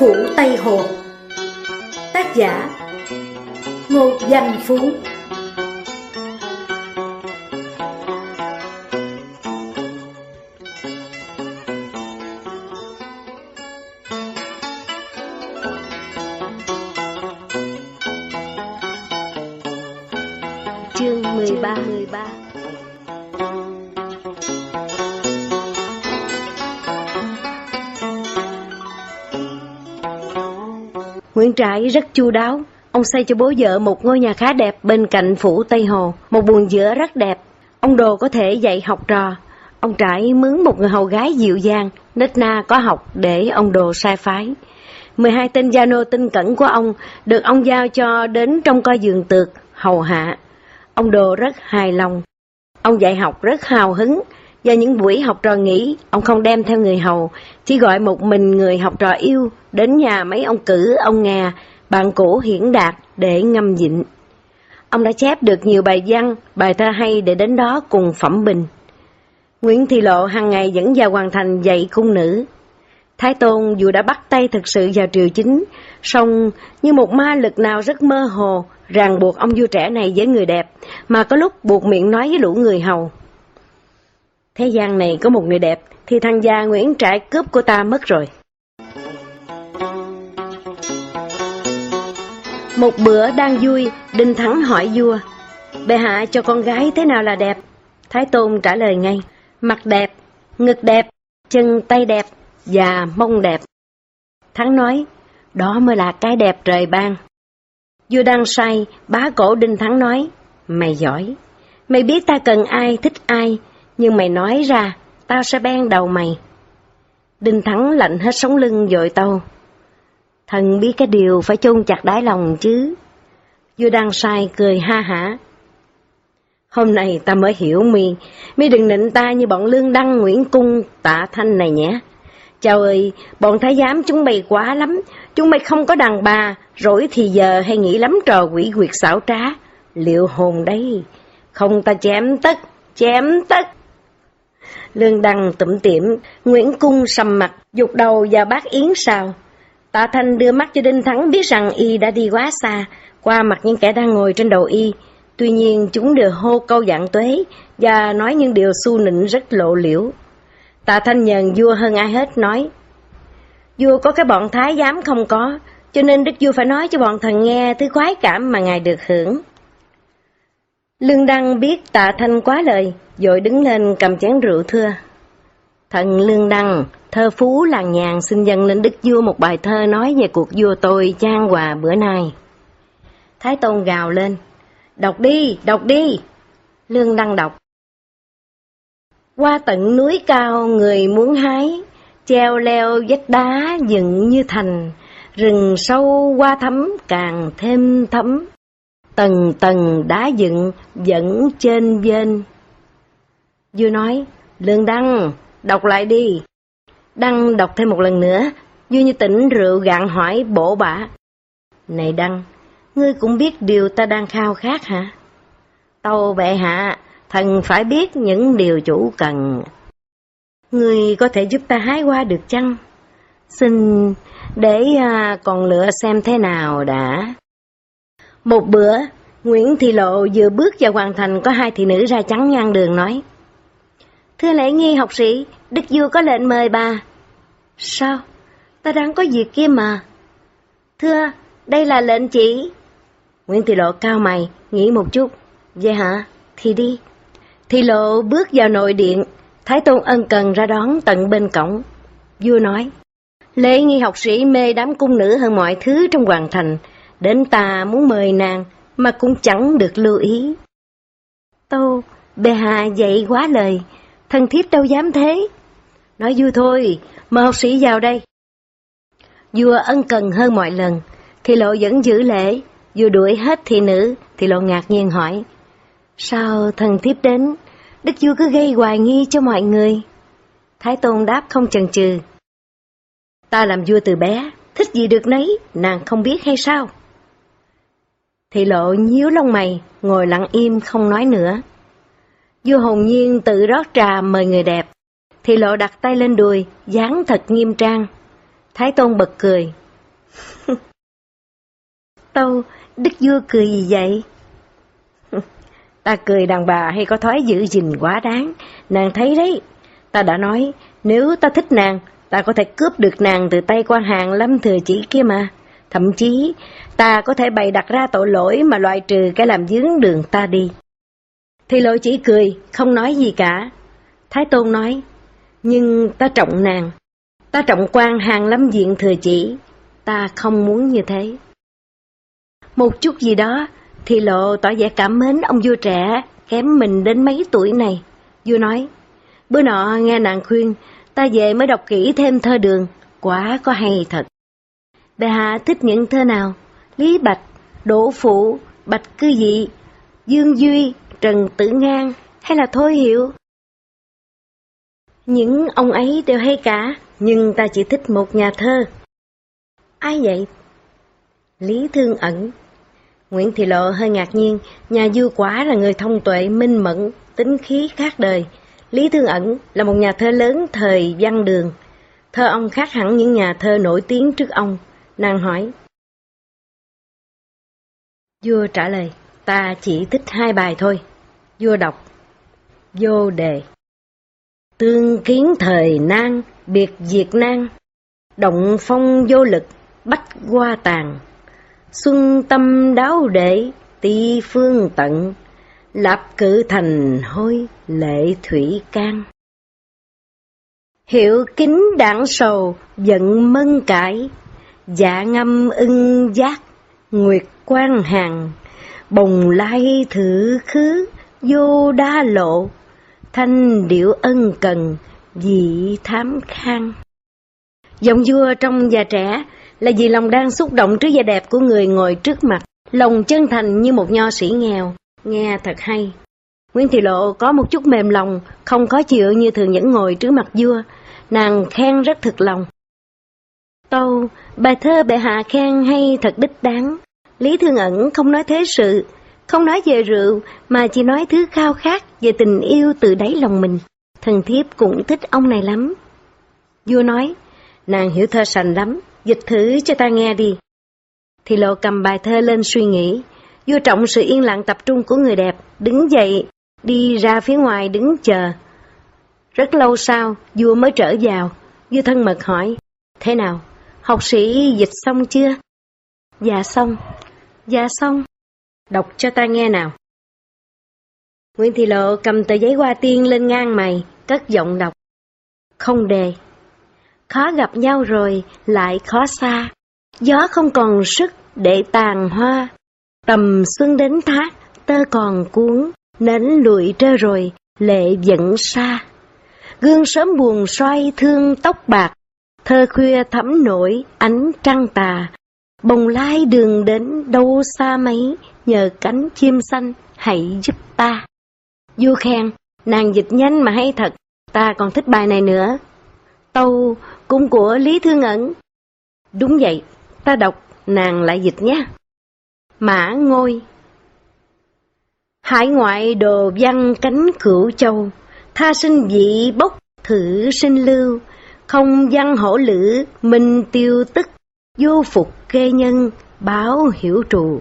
Phủ Tây Hồ. Tác giả Ngô Danh Phú. Nguyễn Trãi rất chu đáo, ông xây cho bố vợ một ngôi nhà khá đẹp bên cạnh phủ Tây Hồ, một buồng giữa rất đẹp. Ông Đồ có thể dạy học trò. Ông Trãi mướn một người hầu gái dịu dàng, nết na có học để ông Đồ sai phái. 12 tên gia nô tinh cẩn của ông được ông giao cho đến trong coi giường tược, hầu hạ. Ông Đồ rất hài lòng. Ông dạy học rất hào hứng, do những buổi học trò nghỉ, ông không đem theo người hầu, chỉ gọi một mình người học trò yêu đến nhà mấy ông cử, ông Nga, bạn cũ hiển đạt để ngâm dịnh. Ông đã chép được nhiều bài văn, bài thơ hay để đến đó cùng phẩm bình. Nguyễn Thị Lộ hàng ngày dẫn vào hoàn thành dạy cung nữ. Thái Tôn dù đã bắt tay thực sự vào triều chính, song như một ma lực nào rất mơ hồ, ràng buộc ông vua trẻ này với người đẹp, mà có lúc buộc miệng nói với lũ người hầu. Thế gian này có một người đẹp, thì thằng già Nguyễn Trãi cướp của ta mất rồi. Một bữa đang vui, Đinh Thắng hỏi vua, bệ hạ cho con gái thế nào là đẹp? Thái Tôn trả lời ngay, mặt đẹp, ngực đẹp, chân tay đẹp và mông đẹp. Thắng nói, đó mới là cái đẹp trời ban. Vua đang say, bá cổ Đinh Thắng nói, mày giỏi, mày biết ta cần ai, thích ai, nhưng mày nói ra, tao sẽ ban đầu mày. Đinh Thắng lạnh hết sống lưng dội tâu. Thần biết cái điều phải chôn chặt đáy lòng chứ. Vua đang sai cười ha hả. Hôm nay ta mới hiểu mi, mi đừng nịnh ta như bọn Lương Đăng, Nguyễn Cung, Tạ Thanh này nhé. Chào ơi, bọn thái giám chúng mày quá lắm, chúng mày không có đàn bà, rỗi thì giờ hay nghĩ lắm trò quỷ quyệt xảo trá. Liệu hồn đây, không ta chém tất, chém tất. Lương Đăng tụm tiệm, Nguyễn Cung sầm mặt, dục đầu và bác Yến sao. Tạ Thanh đưa mắt cho Đinh Thắng biết rằng y đã đi quá xa, qua mặt những kẻ đang ngồi trên đầu y. Tuy nhiên chúng đều hô câu dạng tuế và nói những điều su nịnh rất lộ liễu. Tạ Thanh nhờn vua hơn ai hết nói, Vua có cái bọn thái giám không có, cho nên Đức Vua phải nói cho bọn thần nghe thứ khoái cảm mà Ngài được hưởng. Lương Đăng biết tạ thanh quá lời, dội đứng lên cầm chén rượu thưa. Thần Lương Đăng, thơ phú làng nhàn xin dâng lên Đức Vua một bài thơ nói về cuộc vua tôi trang hòa bữa nay. Thái Tôn gào lên, đọc đi, đọc đi. Lương Đăng đọc. Qua tận núi cao người muốn hái, treo leo vách đá dựng như thành, rừng sâu qua thấm càng thêm thấm tầng tầng đá dựng dẫn trên bên. Vua nói, Lương Đăng, đọc lại đi. Đăng đọc thêm một lần nữa, vua như tỉnh rượu gạn hỏi bổ bả. Này Đăng, ngươi cũng biết điều ta đang khao khát hả? Tâu bệ hạ, thần phải biết những điều chủ cần. Ngươi có thể giúp ta hái qua được chăng? Xin để à, còn lựa xem thế nào đã. Một bữa, Nguyễn Thị Lộ vừa bước vào hoàn thành có hai thị nữ ra chắn ngang đường nói. Thưa lễ nghi học sĩ, Đức Vua có lệnh mời bà. Sao? Ta đang có việc kia mà. Thưa, đây là lệnh chỉ. Nguyễn Thị Lộ cao mày, nghĩ một chút. Vậy hả? Thì đi. Thị Lộ bước vào nội điện, Thái Tôn ân cần ra đón tận bên cổng. Vua nói, lễ nghi học sĩ mê đám cung nữ hơn mọi thứ trong hoàng thành, Đến ta muốn mời nàng, mà cũng chẳng được lưu ý. Tâu, bệ hạ dạy quá lời, thần thiếp đâu dám thế. Nói vui thôi, mời học sĩ vào đây. Vua ân cần hơn mọi lần, thì lộ vẫn giữ lễ, vua đuổi hết thị nữ, thì lộ ngạc nhiên hỏi. Sao thần thiếp đến, đức vua cứ gây hoài nghi cho mọi người? Thái Tôn đáp không chần chừ. Ta làm vua từ bé, thích gì được nấy, nàng không biết hay sao? Thị lộ nhíu lông mày, ngồi lặng im không nói nữa. Vua hồn nhiên tự rót trà mời người đẹp. Thị lộ đặt tay lên đùi, dáng thật nghiêm trang. Thái Tôn bật cười. Tâu, Đức Vua cười gì vậy? ta cười đàn bà hay có thói giữ gìn quá đáng, nàng thấy đấy. Ta đã nói, nếu ta thích nàng, ta có thể cướp được nàng từ tay quan hàng lâm thừa chỉ kia mà. Thậm chí, ta có thể bày đặt ra tội lỗi mà loại trừ cái làm dướng đường ta đi. Thì lộ chỉ cười, không nói gì cả. Thái Tôn nói, nhưng ta trọng nàng, ta trọng quan hàng lắm diện thừa chỉ, ta không muốn như thế. Một chút gì đó, thì lộ tỏ vẻ cảm mến ông vua trẻ, kém mình đến mấy tuổi này. Vua nói, bữa nọ nghe nàng khuyên, ta về mới đọc kỹ thêm thơ đường, quá có hay thật. Bệ hạ thích những thơ nào? Lý Bạch, Đỗ Phụ, Bạch Cư Dị, Dương Duy, Trần Tử Ngang hay là Thôi Hiệu? Những ông ấy đều hay cả, nhưng ta chỉ thích một nhà thơ. Ai vậy? Lý Thương Ẩn Nguyễn Thị Lộ hơi ngạc nhiên, nhà Dư quả là người thông tuệ, minh mẫn, tính khí khác đời. Lý Thương Ẩn là một nhà thơ lớn thời văn đường. Thơ ông khác hẳn những nhà thơ nổi tiếng trước ông. Nàng hỏi. Vua trả lời, ta chỉ thích hai bài thôi. Vua đọc. Vô đề. Tương kiến thời nan, biệt diệt nan. Động phong vô lực, bách qua tàn Xuân tâm đáo đệ, ti phương tận, lập cử thành hôi, lệ thủy can. Hiệu kính đảng sầu, giận mân cải, dạ ngâm ưng giác, nguyệt quan hàng, bồng lai thử khứ, vô đa lộ, thanh điệu ân cần, dị thám khang. Giọng vua trong già trẻ là vì lòng đang xúc động trước vẻ đẹp của người ngồi trước mặt, lòng chân thành như một nho sĩ nghèo, nghe thật hay. Nguyễn Thị Lộ có một chút mềm lòng, không khó chịu như thường những ngồi trước mặt vua, nàng khen rất thực lòng. Tâu, bài thơ bệ hạ khen hay thật đích đáng. Lý Thương Ẩn không nói thế sự, không nói về rượu, mà chỉ nói thứ khao khát về tình yêu từ đáy lòng mình. Thần thiếp cũng thích ông này lắm. Vua nói, nàng hiểu thơ sành lắm, dịch thử cho ta nghe đi. Thì lộ cầm bài thơ lên suy nghĩ, vua trọng sự yên lặng tập trung của người đẹp, đứng dậy, đi ra phía ngoài đứng chờ. Rất lâu sau, vua mới trở vào, vua thân mật hỏi, thế nào, học sĩ dịch xong chưa? Dạ xong, dạ xong, đọc cho ta nghe nào. Nguyễn Thị Lộ cầm tờ giấy hoa tiên lên ngang mày, cất giọng đọc. Không đề khó gặp nhau rồi lại khó xa. Gió không còn sức để tàn hoa, tầm xuân đến thác, tơ còn cuốn, nến lụi trơ rồi, lệ vẫn xa. Gương sớm buồn xoay thương tóc bạc, thơ khuya thẫm nổi ánh trăng tà. Bồng lai đường đến đâu xa mấy, nhờ cánh chim xanh hãy giúp ta. Du khen, nàng dịch nhanh mà hay thật, ta còn thích bài này nữa. Tâu cung của Lý Thương Ẩn. Đúng vậy, ta đọc, nàng lại dịch nhé. Mã Ngôi Hải ngoại đồ văn cánh cửu châu, tha sinh dị bốc thử sinh lưu, không văn hổ lữ, minh tiêu tức, vô phục kê nhân, báo hiểu trù.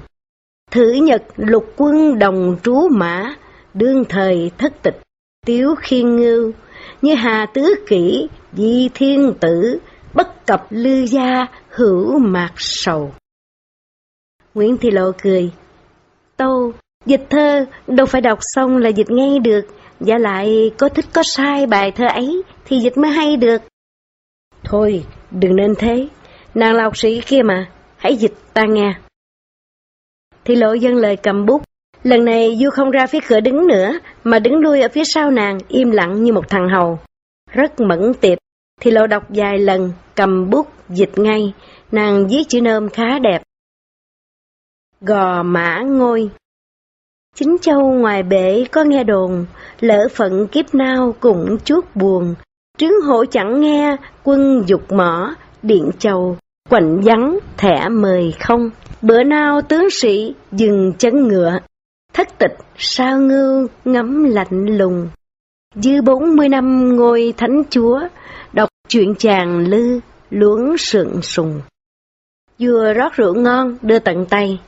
Thử nhật lục quân đồng trú mã, đương thời thất tịch, tiếu khiên ngưu, như hà tứ kỷ, di thiên tử, bất cập lư gia, hữu mạc sầu. Nguyễn Thị Lộ cười, Tâu, dịch thơ đâu phải đọc xong là dịch ngay được, và lại có thích có sai bài thơ ấy thì dịch mới hay được. Thôi, đừng nên thế, nàng là học sĩ kia mà, hãy dịch ta nghe. Thì lộ dân lời cầm bút, lần này Du không ra phía cửa đứng nữa, mà đứng lui ở phía sau nàng, im lặng như một thằng hầu. Rất mẫn tiệp, thì lộ đọc vài lần, cầm bút, dịch ngay, nàng viết chữ nôm khá đẹp. Gò mã ngôi. Chính châu ngoài bể có nghe đồn, lỡ phận kiếp nao cũng chuốt buồn, trứng hổ chẳng nghe, quân dục mỏ, điện châu, quạnh vắng, thẻ mời không. Bữa nào tướng sĩ dừng chân ngựa, thất tịch sao ngưu ngắm lạnh lùng. Dư bốn mươi năm ngôi thánh chúa, đọc chuyện chàng lư, luống sượng sùng. vừa rót rượu ngon, đưa tận tay.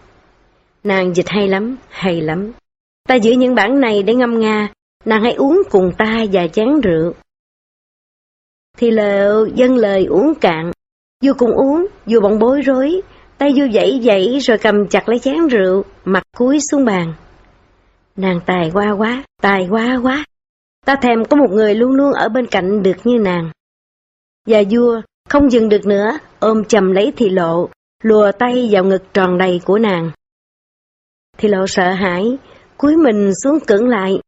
Nàng dịch hay lắm, hay lắm. Ta giữ những bản này để ngâm nga, nàng hãy uống cùng ta vài chén rượu. Thì lợ dân lời uống cạn, vua cùng uống, vua bỗng bối rối, tay vua dãy dãy rồi cầm chặt lấy chén rượu, mặt cúi xuống bàn. Nàng tài quá quá, tài quá quá. Ta thèm có một người luôn luôn ở bên cạnh được như nàng. Và vua không dừng được nữa, ôm chầm lấy thị lộ, lùa tay vào ngực tròn đầy của nàng. Thị lộ sợ hãi, cúi mình xuống cưỡng lại.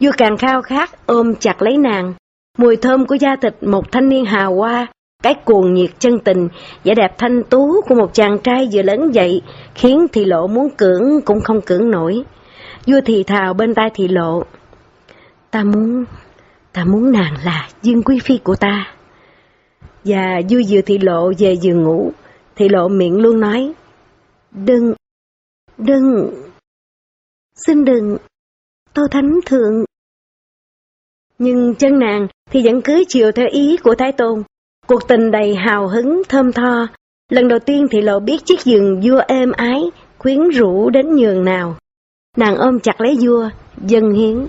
Vua càng khao khát ôm chặt lấy nàng. Mùi thơm của da thịt một thanh niên hào hoa, cái cuồng nhiệt chân tình, vẻ đẹp thanh tú của một chàng trai vừa lớn dậy, khiến thị lộ muốn cưỡng cũng không cưỡng nổi. Vua thì thào bên tai thị lộ. Ta muốn, ta muốn nàng là dương quý phi của ta. Và vua vừa thị lộ về giường ngủ, thị lộ miệng luôn nói. Đừng, đừng, xin đừng, tô thánh thượng. Nhưng chân nàng thì vẫn cứ chiều theo ý của Thái Tôn. Cuộc tình đầy hào hứng, thơm tho. Lần đầu tiên thì lộ biết chiếc giường vua êm ái, quyến rũ đến nhường nào. Nàng ôm chặt lấy vua, dân hiến.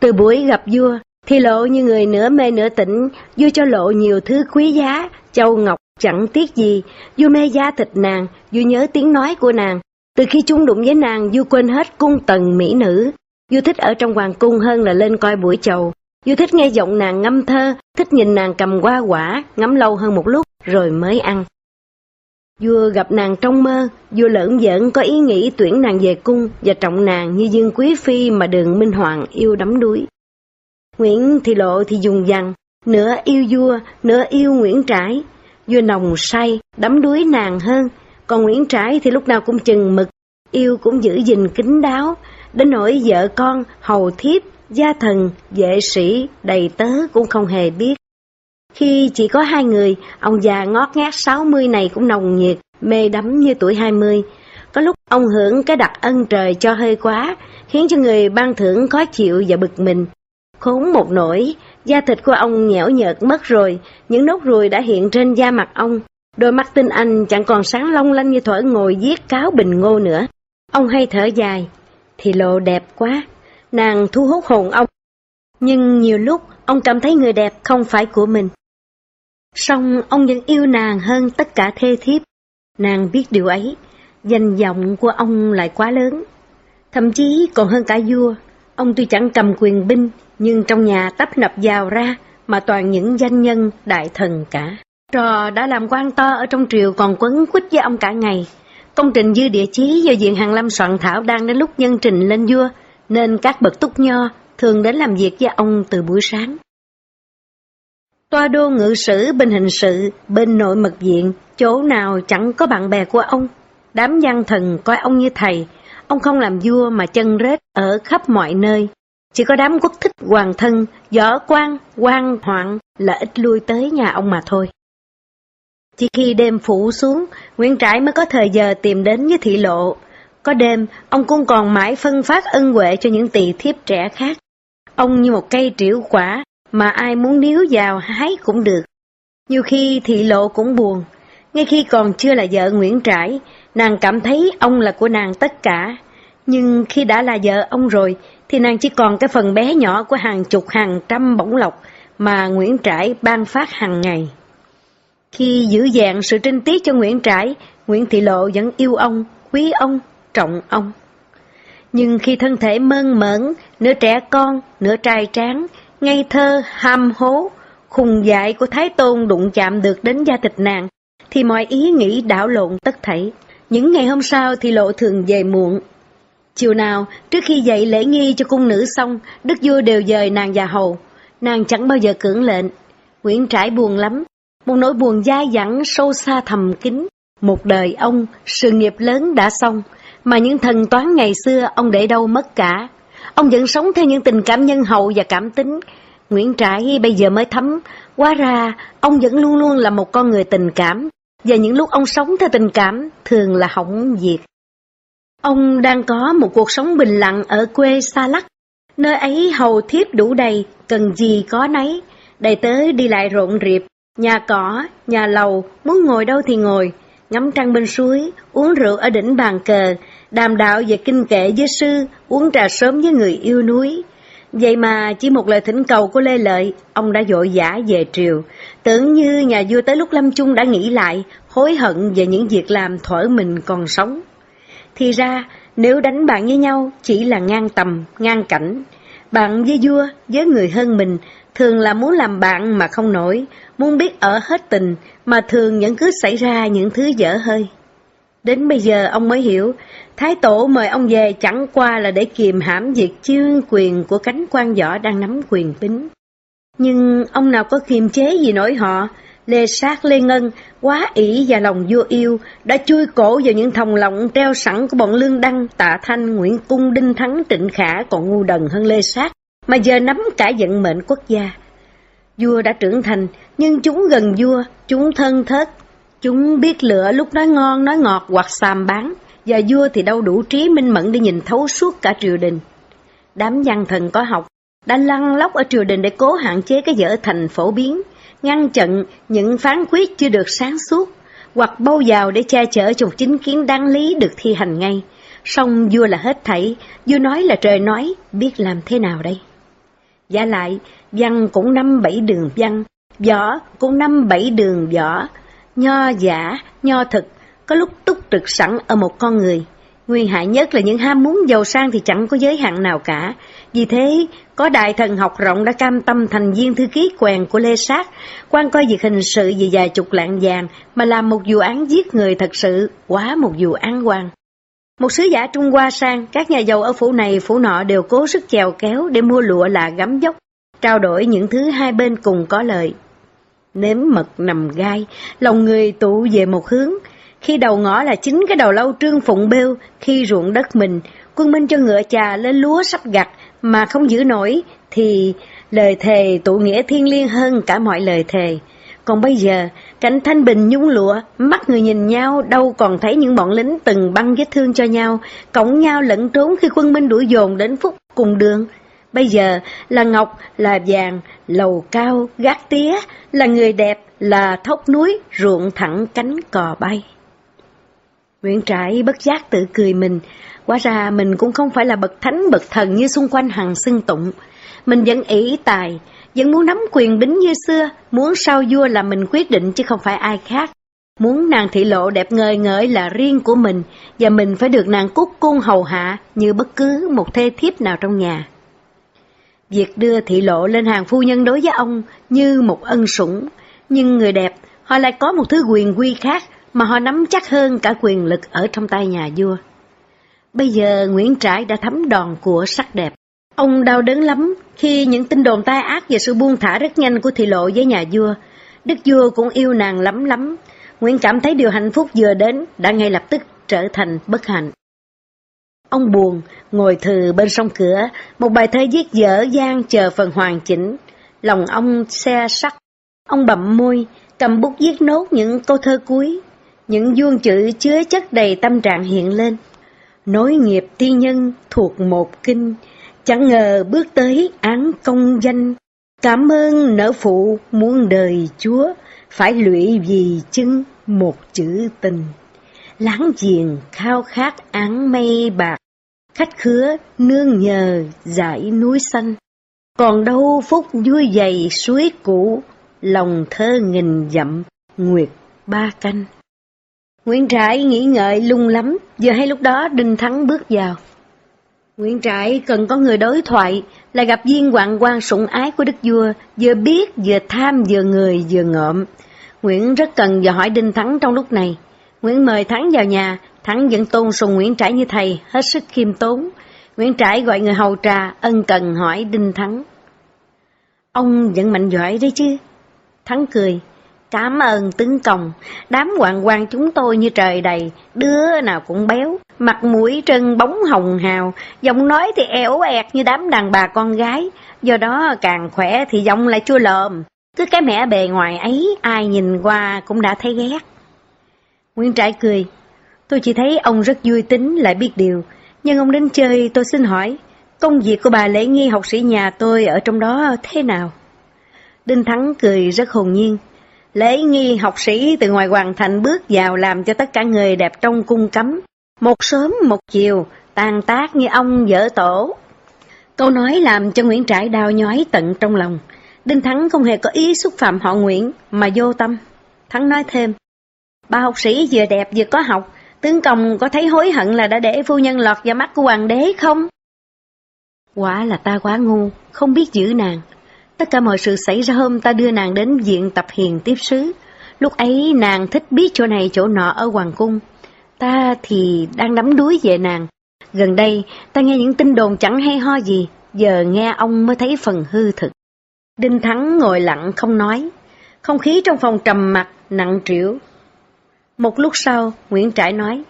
Từ buổi gặp vua, thì lộ như người nửa mê nửa tỉnh, vua cho lộ nhiều thứ quý giá, châu ngọc chẳng tiếc gì, vua mê da thịt nàng, vua nhớ tiếng nói của nàng. Từ khi chung đụng với nàng, vua quên hết cung tần mỹ nữ. Vua thích ở trong hoàng cung hơn là lên coi buổi chầu. Vua thích nghe giọng nàng ngâm thơ, thích nhìn nàng cầm hoa quả, ngắm lâu hơn một lúc, rồi mới ăn. Vua gặp nàng trong mơ, vua lỡn giỡn có ý nghĩ tuyển nàng về cung và trọng nàng như dương quý phi mà đường Minh Hoàng yêu đắm đuối. Nguyễn Thị Lộ thì dùng dằn, nửa yêu vua, nửa yêu Nguyễn Trãi. Vua nồng say, đắm đuối nàng hơn, còn Nguyễn Trãi thì lúc nào cũng chừng mực, yêu cũng giữ gìn kính đáo, đến nỗi vợ con, hầu thiếp, gia thần, vệ sĩ, đầy tớ cũng không hề biết. Khi chỉ có hai người, ông già ngót ngát sáu mươi này cũng nồng nhiệt, mê đắm như tuổi hai mươi. Có lúc ông hưởng cái đặc ân trời cho hơi quá, khiến cho người ban thưởng khó chịu và bực mình. Khốn một nỗi, da thịt của ông nhẽo nhợt mất rồi, những nốt ruồi đã hiện trên da mặt ông. Đôi mắt tinh anh chẳng còn sáng long lanh như thuở ngồi viết cáo bình ngô nữa. Ông hay thở dài, thì lộ đẹp quá, nàng thu hút hồn ông. Nhưng nhiều lúc ông cảm thấy người đẹp không phải của mình. Song ông vẫn yêu nàng hơn tất cả thê thiếp. Nàng biết điều ấy, danh vọng của ông lại quá lớn. Thậm chí còn hơn cả vua, ông tuy chẳng cầm quyền binh, nhưng trong nhà tấp nập giàu ra mà toàn những danh nhân đại thần cả. Trò đã làm quan to ở trong triều còn quấn quýt với ông cả ngày. Công trình dư địa chí do Viện Hàng Lâm soạn thảo đang đến lúc nhân trình lên vua, nên các bậc túc nho thường đến làm việc với ông từ buổi sáng. Toa đô ngự sử bên hình sự, bên nội mật viện, chỗ nào chẳng có bạn bè của ông. Đám văn thần coi ông như thầy, ông không làm vua mà chân rết ở khắp mọi nơi. Chỉ có đám quốc thích hoàng thân, võ quan, quan hoạn là ít lui tới nhà ông mà thôi. Chỉ khi đêm phủ xuống, Nguyễn Trãi mới có thời giờ tìm đến với thị lộ. Có đêm, ông cũng còn mãi phân phát ân huệ cho những tỳ thiếp trẻ khác. Ông như một cây triệu quả, mà ai muốn níu vào hái cũng được. Nhiều khi thị lộ cũng buồn, ngay khi còn chưa là vợ Nguyễn Trãi, nàng cảm thấy ông là của nàng tất cả. Nhưng khi đã là vợ ông rồi, thì nàng chỉ còn cái phần bé nhỏ của hàng chục hàng trăm bổng lộc mà Nguyễn Trãi ban phát hàng ngày. Khi giữ dạng sự trinh tiết cho Nguyễn Trãi, Nguyễn Thị Lộ vẫn yêu ông, quý ông, trọng ông. Nhưng khi thân thể mơn mởn, nửa trẻ con, nửa trai tráng, ngây thơ, ham hố, khùng dại của Thái Tôn đụng chạm được đến da thịt nàng, thì mọi ý nghĩ đảo lộn tất thảy. Những ngày hôm sau thì lộ thường về muộn. Chiều nào, trước khi dậy lễ nghi cho cung nữ xong, đức vua đều dời nàng già hầu. Nàng chẳng bao giờ cưỡng lệnh. Nguyễn Trãi buồn lắm, một nỗi buồn dai dẳng sâu xa thầm kín. Một đời ông, sự nghiệp lớn đã xong, mà những thần toán ngày xưa ông để đâu mất cả. Ông vẫn sống theo những tình cảm nhân hậu và cảm tính. Nguyễn Trãi bây giờ mới thấm, quá ra ông vẫn luôn luôn là một con người tình cảm, và những lúc ông sống theo tình cảm thường là hỏng việc. Ông đang có một cuộc sống bình lặng ở quê xa lắc, nơi ấy hầu thiếp đủ đầy, cần gì có nấy, đầy tới đi lại rộn rịp, Nhà cỏ, nhà lầu, muốn ngồi đâu thì ngồi, ngắm trăng bên suối, uống rượu ở đỉnh bàn cờ, đàm đạo về kinh kệ với sư, uống trà sớm với người yêu núi. Vậy mà chỉ một lời thỉnh cầu của Lê Lợi, ông đã vội vã về triều, tưởng như nhà vua tới lúc lâm chung đã nghĩ lại, hối hận về những việc làm thuở mình còn sống. Thì ra, nếu đánh bạn với nhau chỉ là ngang tầm, ngang cảnh. Bạn với vua, với người hơn mình, thường là muốn làm bạn mà không nổi, muốn biết ở hết tình, mà thường vẫn cứ xảy ra những thứ dở hơi. Đến bây giờ ông mới hiểu, Thái Tổ mời ông về chẳng qua là để kiềm hãm việc chương quyền của cánh quan võ đang nắm quyền bính. Nhưng ông nào có kiềm chế gì nổi họ, Lê Sát Lê Ngân, quá ỷ và lòng vua yêu, đã chui cổ vào những thòng lọng treo sẵn của bọn Lương Đăng, Tạ Thanh, Nguyễn Cung, Đinh Thắng, Trịnh Khả còn ngu đần hơn Lê Sát, mà giờ nắm cả vận mệnh quốc gia. Vua đã trưởng thành, nhưng chúng gần vua, chúng thân thớt, chúng biết lựa lúc nói ngon nói ngọt hoặc xàm bán, và vua thì đâu đủ trí minh mẫn để nhìn thấu suốt cả triều đình. Đám văn thần có học, đã lăn lóc ở triều đình để cố hạn chế cái dở thành phổ biến, ngăn chặn những phán quyết chưa được sáng suốt, hoặc bao vào để che chở cho một chính kiến đáng lý được thi hành ngay. Song vua là hết thảy, vua nói là trời nói, biết làm thế nào đây? Giả lại, văn cũng năm bảy đường văn, võ cũng năm bảy đường võ, nho giả, nho thực, có lúc túc trực sẵn ở một con người. Nguy hại nhất là những ham muốn giàu sang thì chẳng có giới hạn nào cả. Vì thế, có đại thần học rộng đã cam tâm thành viên thư ký quèn của Lê Sát, quan coi việc hình sự về vài chục lạng vàng mà làm một vụ án giết người thật sự, quá một vụ án quan. Một sứ giả Trung Hoa sang, các nhà giàu ở phủ này, phủ nọ đều cố sức chèo kéo để mua lụa là gắm dốc, trao đổi những thứ hai bên cùng có lợi. Nếm mật nằm gai, lòng người tụ về một hướng, khi đầu ngõ là chính cái đầu lâu trương phụng bêu, khi ruộng đất mình, quân minh cho ngựa trà lên lúa sắp gặt mà không giữ nổi, thì lời thề tụ nghĩa thiên liêng hơn cả mọi lời thề. Còn bây giờ, cảnh thanh bình nhung lụa, mắt người nhìn nhau, đâu còn thấy những bọn lính từng băng vết thương cho nhau, cổng nhau lẫn trốn khi quân minh đuổi dồn đến phút cùng đường. Bây giờ là ngọc, là vàng, lầu cao, gác tía, là người đẹp, là thốc núi, ruộng thẳng cánh cò bay. Nguyễn Trãi bất giác tự cười mình, Quá ra mình cũng không phải là bậc thánh bậc thần như xung quanh hằng xưng tụng. Mình vẫn ý tài, vẫn muốn nắm quyền bính như xưa, muốn sao vua là mình quyết định chứ không phải ai khác. Muốn nàng thị lộ đẹp ngời ngợi là riêng của mình, và mình phải được nàng cúc cung hầu hạ như bất cứ một thê thiếp nào trong nhà. Việc đưa thị lộ lên hàng phu nhân đối với ông như một ân sủng, nhưng người đẹp, họ lại có một thứ quyền quy khác mà họ nắm chắc hơn cả quyền lực ở trong tay nhà vua. Bây giờ Nguyễn Trãi đã thấm đòn của sắc đẹp. Ông đau đớn lắm khi những tin đồn tai ác về sự buông thả rất nhanh của thị lộ với nhà vua. Đức vua cũng yêu nàng lắm lắm. Nguyễn cảm thấy điều hạnh phúc vừa đến đã ngay lập tức trở thành bất hạnh. Ông buồn, ngồi thừ bên sông cửa, một bài thơ viết dở dang chờ phần hoàn chỉnh. Lòng ông xe sắc. Ông bậm môi, cầm bút viết nốt những câu thơ cuối. Những vuông chữ chứa chất đầy tâm trạng hiện lên nối nghiệp tiên nhân thuộc một kinh, chẳng ngờ bước tới án công danh. Cảm ơn nở phụ muôn đời Chúa, phải lụy vì chứng một chữ tình. Láng giềng khao khát án mây bạc, khách khứa nương nhờ dải núi xanh. Còn đâu phúc vui dày suối cũ, lòng thơ nghìn dặm, nguyệt ba canh. Nguyễn Trãi nghĩ ngợi lung lắm, giờ hay lúc đó Đinh Thắng bước vào. Nguyễn Trãi cần có người đối thoại, là gặp viên hoàng quan sủng ái của đức vua, vừa biết, vừa tham, vừa người, vừa ngợm. Nguyễn rất cần dò hỏi Đinh Thắng trong lúc này. Nguyễn mời Thắng vào nhà, Thắng vẫn tôn sùng Nguyễn Trãi như thầy, hết sức khiêm tốn. Nguyễn Trãi gọi người hầu trà, ân cần hỏi Đinh Thắng. Ông vẫn mạnh giỏi đấy chứ? Thắng cười, Cảm ơn tướng công, đám hoàng quan chúng tôi như trời đầy, đứa nào cũng béo, mặt mũi trân bóng hồng hào, giọng nói thì ẻo ẹt như đám đàn bà con gái, do đó càng khỏe thì giọng lại chua lợm. Cứ cái mẻ bề ngoài ấy, ai nhìn qua cũng đã thấy ghét. Nguyễn Trãi cười, tôi chỉ thấy ông rất vui tính lại biết điều, nhưng ông đến chơi tôi xin hỏi, công việc của bà lễ nghi học sĩ nhà tôi ở trong đó thế nào? Đinh Thắng cười rất hồn nhiên. Lễ nghi học sĩ từ ngoài hoàng thành bước vào làm cho tất cả người đẹp trong cung cấm. Một sớm một chiều, tàn tác như ông vợ tổ. Câu nói làm cho Nguyễn Trãi đau nhói tận trong lòng. Đinh Thắng không hề có ý xúc phạm họ Nguyễn mà vô tâm. Thắng nói thêm, bà học sĩ vừa đẹp vừa có học, tướng công có thấy hối hận là đã để phu nhân lọt vào mắt của hoàng đế không? Quả là ta quá ngu, không biết giữ nàng. Tất cả mọi sự xảy ra hôm ta đưa nàng đến viện tập hiền tiếp sứ. Lúc ấy nàng thích biết chỗ này chỗ nọ ở hoàng cung. Ta thì đang đắm đuối về nàng. Gần đây ta nghe những tin đồn chẳng hay ho gì, giờ nghe ông mới thấy phần hư thực. Đinh Thắng ngồi lặng không nói. Không khí trong phòng trầm mặc, nặng trĩu. Một lúc sau, Nguyễn Trãi nói,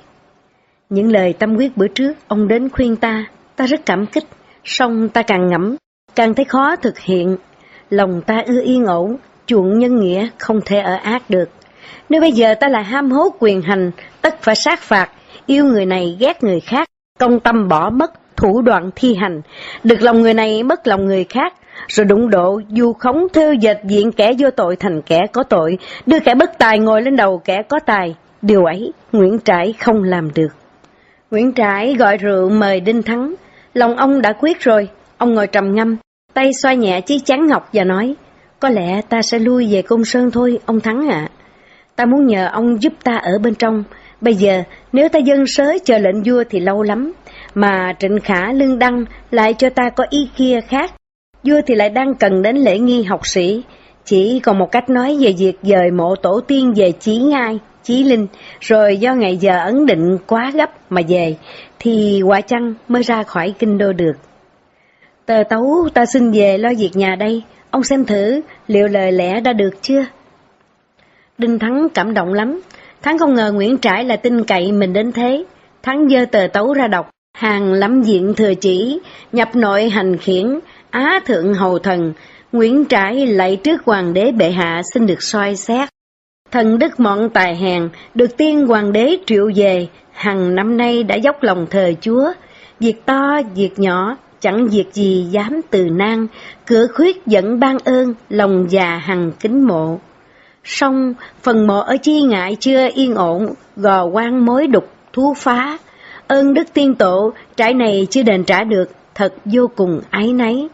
Những lời tâm quyết bữa trước, ông đến khuyên ta, ta rất cảm kích, song ta càng ngẫm, càng thấy khó thực hiện. Lòng ta ưa yên ổn, chuộng nhân nghĩa không thể ở ác được. Nếu bây giờ ta lại ham hố quyền hành, tất phải sát phạt, yêu người này ghét người khác, công tâm bỏ mất, thủ đoạn thi hành, được lòng người này mất lòng người khác, rồi đụng độ du khống theo dệt diện kẻ vô tội thành kẻ có tội, đưa kẻ bất tài ngồi lên đầu kẻ có tài. Điều ấy, Nguyễn Trãi không làm được. Nguyễn Trãi gọi rượu mời Đinh Thắng. Lòng ông đã quyết rồi, ông ngồi trầm ngâm, tay xoa nhẹ chiếc chán ngọc và nói, có lẽ ta sẽ lui về Côn sơn thôi, ông Thắng ạ. Ta muốn nhờ ông giúp ta ở bên trong. Bây giờ, nếu ta dân sớ chờ lệnh vua thì lâu lắm, mà Trịnh Khả Lương Đăng lại cho ta có ý kia khác. Vua thì lại đang cần đến lễ nghi học sĩ, chỉ còn một cách nói về việc dời mộ tổ tiên về Chí Ngai, Chí Linh, rồi do ngày giờ ấn định quá gấp mà về, thì quả chăng mới ra khỏi kinh đô được. Tờ tấu ta xin về lo việc nhà đây, ông xem thử liệu lời lẽ đã được chưa? Đinh Thắng cảm động lắm, Thắng không ngờ Nguyễn Trãi là tin cậy mình đến thế. Thắng dơ tờ tấu ra đọc, hàng lắm diện thừa chỉ, nhập nội hành khiển, Á thượng hầu thần, Nguyễn Trãi lạy trước hoàng đế bệ hạ xin được soi xét. Thần đức mọn tài hèn, được tiên hoàng đế triệu về, hằng năm nay đã dốc lòng thờ chúa. Việc to, việc nhỏ, chẳng việc gì dám từ nan, cửa khuyết dẫn ban ơn, lòng già hằng kính mộ. Song, phần mộ ở chi ngại chưa yên ổn, gò quan mối đục, thú phá. Ơn đức tiên tổ, trải này chưa đền trả được, thật vô cùng ái náy.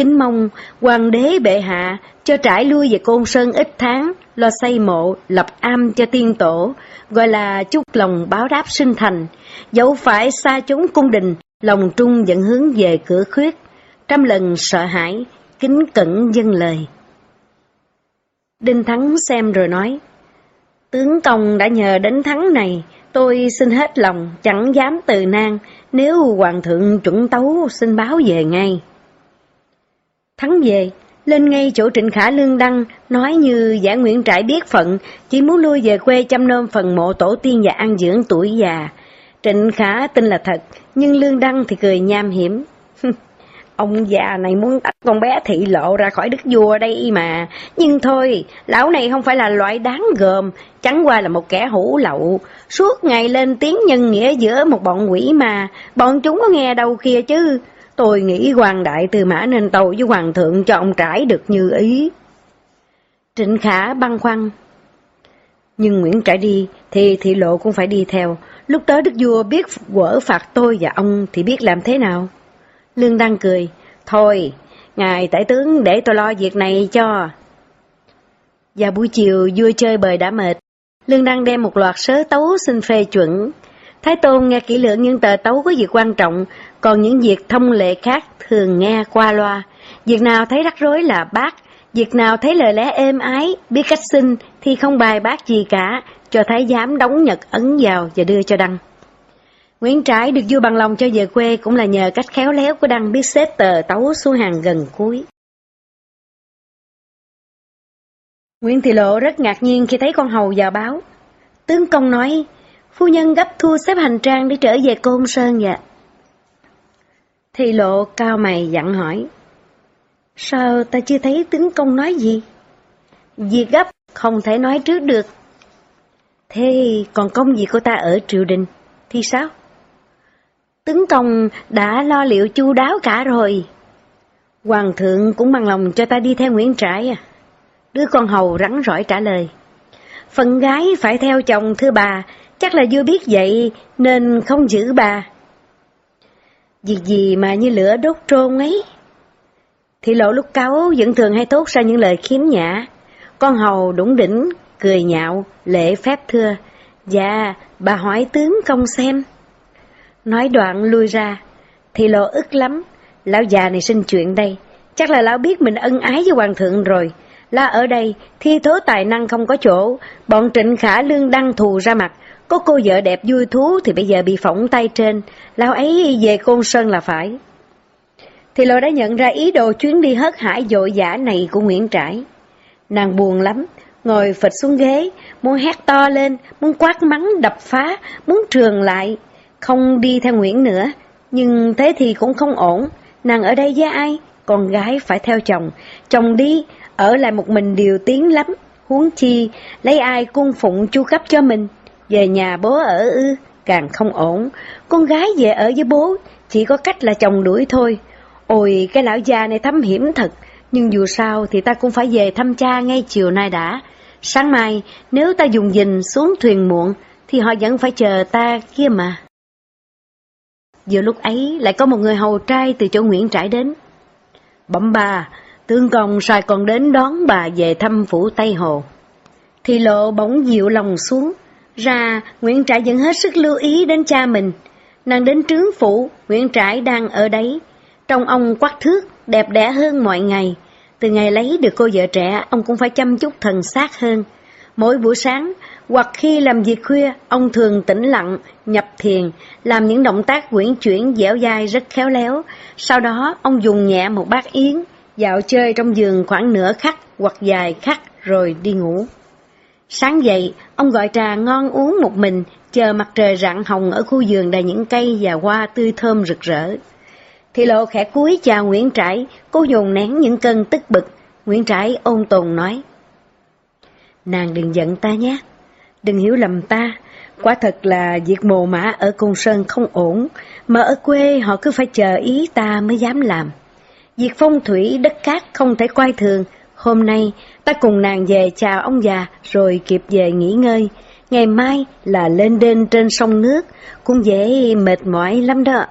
Kính mong hoàng đế bệ hạ cho trải lui về côn sơn ít tháng, lo xây mộ, lập am cho tiên tổ, gọi là chúc lòng báo đáp sinh thành. Dẫu phải xa chúng cung đình, lòng trung vẫn hướng về cửa khuyết, trăm lần sợ hãi, kính cẩn dân lời. Đinh Thắng xem rồi nói, Tướng công đã nhờ đến thắng này, tôi xin hết lòng, chẳng dám từ nan, nếu hoàng thượng chuẩn tấu xin báo về ngay. Thắng về, lên ngay chỗ Trịnh Khả Lương Đăng, nói như giả nguyện trải biết phận, chỉ muốn lui về quê chăm nom phần mộ tổ tiên và ăn dưỡng tuổi già. Trịnh Khả tin là thật, nhưng Lương Đăng thì cười nham hiểm. Ông già này muốn tách con bé thị lộ ra khỏi đức vua đây mà. Nhưng thôi, lão này không phải là loại đáng gờm, chẳng qua là một kẻ hủ lậu. Suốt ngày lên tiếng nhân nghĩa giữa một bọn quỷ mà, bọn chúng có nghe đâu kia chứ. Tôi nghĩ hoàng đại từ mã nên tàu với hoàng thượng cho ông trải được như ý. Trịnh Khả băn khoăn. Nhưng Nguyễn trải đi thì thị lộ cũng phải đi theo. Lúc đó đức vua biết quở phạt tôi và ông thì biết làm thế nào? Lương Đăng cười. Thôi, ngài tể tướng để tôi lo việc này cho. Và buổi chiều vua chơi bời đã mệt. Lương Đăng đem một loạt sớ tấu xin phê chuẩn. Thái Tôn nghe kỹ lưỡng những tờ tấu có gì quan trọng, còn những việc thông lệ khác thường nghe qua loa. Việc nào thấy rắc rối là bác, việc nào thấy lời lẽ êm ái, biết cách xin thì không bài bác gì cả, cho thái giám đóng nhật ấn vào và đưa cho Đăng. Nguyễn Trãi được vua bằng lòng cho về quê cũng là nhờ cách khéo léo của Đăng biết xếp tờ tấu xuống hàng gần cuối. Nguyễn Thị Lộ rất ngạc nhiên khi thấy con hầu vào báo. Tướng công nói, phu nhân gấp thu xếp hành trang để trở về Côn Sơn vậy thì Lộ cao mày dặn hỏi, sao ta chưa thấy tướng công nói gì? Việc gấp không thể nói trước được. Thế còn công việc của ta ở triều đình thì sao? Tướng công đã lo liệu chu đáo cả rồi. Hoàng thượng cũng bằng lòng cho ta đi theo Nguyễn Trãi à. Đứa con hầu rắn rỏi trả lời. Phần gái phải theo chồng thưa bà, chắc là chưa biết vậy nên không giữ bà. Việc gì mà như lửa đốt trôn ấy? Thị lộ lúc cáu vẫn thường hay tốt ra những lời khiếm nhã. Con hầu đủng đỉnh, cười nhạo, lễ phép thưa. Dạ, bà hỏi tướng công xem. Nói đoạn lui ra, thì lộ ức lắm. Lão già này sinh chuyện đây, chắc là lão biết mình ân ái với hoàng thượng rồi. Là ở đây, thi thố tài năng không có chỗ, bọn trịnh khả lương đăng thù ra mặt, có cô vợ đẹp vui thú thì bây giờ bị phỏng tay trên, lão ấy về Côn Sơn là phải. Thì lộ đã nhận ra ý đồ chuyến đi hớt hải dội dã này của Nguyễn Trãi. Nàng buồn lắm, ngồi phịch xuống ghế, muốn hét to lên, muốn quát mắng đập phá, muốn trường lại, không đi theo Nguyễn nữa. Nhưng thế thì cũng không ổn, nàng ở đây với ai? Con gái phải theo chồng, chồng đi, ở lại một mình điều tiếng lắm, huống chi, lấy ai cung phụng chu cấp cho mình, về nhà bố ở ư, càng không ổn, con gái về ở với bố, chỉ có cách là chồng đuổi thôi. Ôi, cái lão già này thấm hiểm thật, nhưng dù sao thì ta cũng phải về thăm cha ngay chiều nay đã. Sáng mai, nếu ta dùng dình xuống thuyền muộn, thì họ vẫn phải chờ ta kia mà. Vừa lúc ấy, lại có một người hầu trai từ chỗ Nguyễn Trãi đến. Bẩm bà, Tướng công sai con đến đón bà về thăm phủ Tây Hồ. Thì lộ bỗng dịu lòng xuống, ra Nguyễn Trãi vẫn hết sức lưu ý đến cha mình. Nàng đến trướng phủ, Nguyễn Trãi đang ở đấy. Trong ông quắc thước, đẹp đẽ hơn mọi ngày. Từ ngày lấy được cô vợ trẻ, ông cũng phải chăm chút thần sát hơn. Mỗi buổi sáng, hoặc khi làm việc khuya, ông thường tĩnh lặng, nhập thiền, làm những động tác quyển chuyển dẻo dai rất khéo léo. Sau đó, ông dùng nhẹ một bát yến, dạo chơi trong giường khoảng nửa khắc hoặc dài khắc rồi đi ngủ. Sáng dậy, ông gọi trà ngon uống một mình, chờ mặt trời rạng hồng ở khu vườn đầy những cây và hoa tươi thơm rực rỡ. Thì lộ khẽ cúi chào Nguyễn Trãi, cô dồn nén những cơn tức bực. Nguyễn Trãi ôn tồn nói. Nàng đừng giận ta nhé, đừng hiểu lầm ta. Quả thật là việc mồ mã ở Côn Sơn không ổn, mà ở quê họ cứ phải chờ ý ta mới dám làm. Việc phong thủy đất cát không thể quay thường. Hôm nay, ta cùng nàng về chào ông già, rồi kịp về nghỉ ngơi. Ngày mai là lên đên trên sông nước, cũng dễ mệt mỏi lắm đó.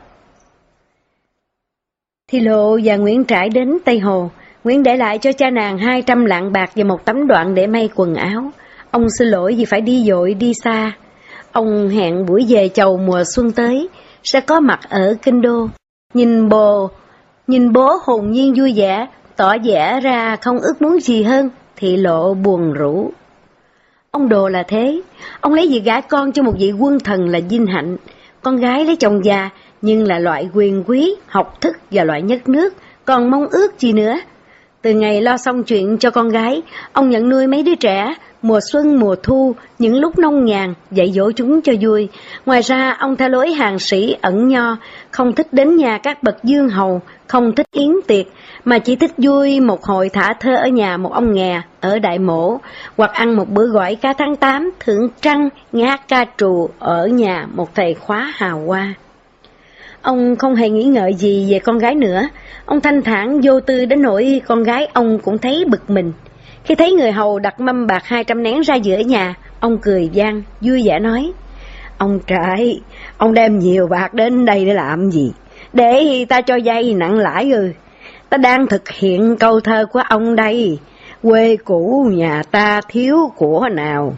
Thi Lộ và Nguyễn Trãi đến Tây Hồ. Nguyễn để lại cho cha nàng 200 lạng bạc và một tấm đoạn để may quần áo. Ông xin lỗi vì phải đi dội đi xa. Ông hẹn buổi về chầu mùa xuân tới, sẽ có mặt ở Kinh Đô. Nhìn bồ Nhìn bố hồn nhiên vui vẻ, tỏ vẻ ra không ước muốn gì hơn, thì lộ buồn rũ. Ông đồ là thế, ông lấy gì gả con cho một vị quân thần là vinh hạnh, con gái lấy chồng già nhưng là loại quyền quý, học thức và loại nhất nước, còn mong ước gì nữa. Từ ngày lo xong chuyện cho con gái, ông nhận nuôi mấy đứa trẻ, mùa xuân mùa thu, những lúc nông nhàn, dạy dỗ chúng cho vui. Ngoài ra, ông theo lối hàng sĩ ẩn nho, không thích đến nhà các bậc dương hầu, không thích yến tiệc, mà chỉ thích vui một hồi thả thơ ở nhà một ông nghè ở Đại Mổ, hoặc ăn một bữa gỏi cá tháng 8, thưởng trăng, ngát ca trù ở nhà một thầy khóa hào hoa. Ông không hề nghĩ ngợi gì về con gái nữa, ông thanh thản vô tư đến nỗi con gái ông cũng thấy bực mình. Khi thấy người hầu đặt mâm bạc hai trăm nén ra giữa nhà, ông cười gian, vui vẻ nói, Ông trời ông đem nhiều bạc đến đây để làm gì? Để ta cho dây nặng lãi ư. Ta đang thực hiện câu thơ của ông đây. Quê cũ nhà ta thiếu của nào,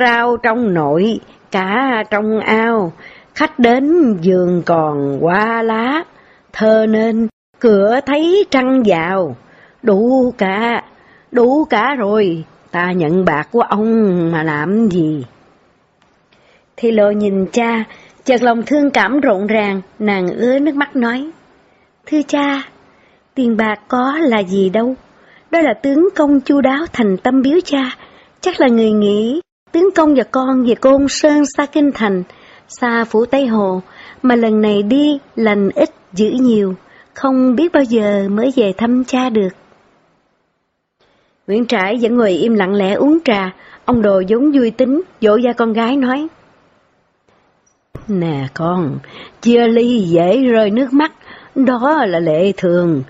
rau trong nội, cá trong ao, khách đến giường còn qua lá, thơ nên cửa thấy trăng vào, đủ cả, đủ cả rồi, ta nhận bạc của ông mà làm gì? Thì lộ nhìn cha, chợt lòng thương cảm rộn ràng, nàng ứa nước mắt nói. Thưa cha, tiền bạc có là gì đâu, đó là tướng công chu đáo thành tâm biếu cha, chắc là người nghĩ tướng công và con về côn sơn xa kinh thành, xa phủ Tây Hồ, mà lần này đi lành ít dữ nhiều, không biết bao giờ mới về thăm cha được. Nguyễn Trãi dẫn người im lặng lẽ uống trà, ông đồ giống vui tính, dỗ ra con gái nói. Nè con, chia ly dễ rơi nước mắt, đó là lệ thường.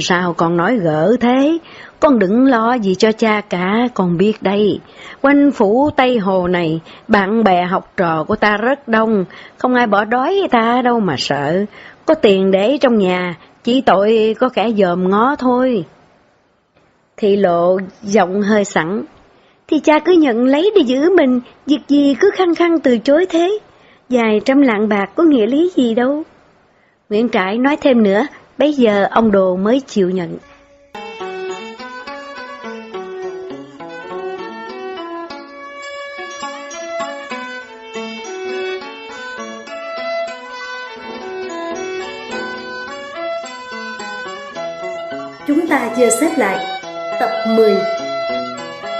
Sao con nói gỡ thế? Con đừng lo gì cho cha cả, con biết đây. Quanh phủ Tây Hồ này, bạn bè học trò của ta rất đông, không ai bỏ đói ta đâu mà sợ. Có tiền để trong nhà, chỉ tội có kẻ dòm ngó thôi. Thị lộ giọng hơi sẵn. Thì cha cứ nhận lấy để giữ mình, việc gì cứ khăng khăng từ chối thế. dài trăm lạng bạc có nghĩa lý gì đâu. Nguyễn Trãi nói thêm nữa, bây giờ ông Đồ mới chịu nhận. Chúng ta chưa xếp lại tập 10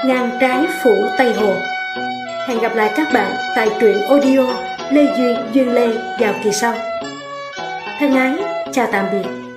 Ngang trái phủ Tây Hồ. Hẹn gặp lại các bạn tại truyện audio Lê Duyên Duyên Lê vào kỳ sau. Thân ái, chào tạm biệt.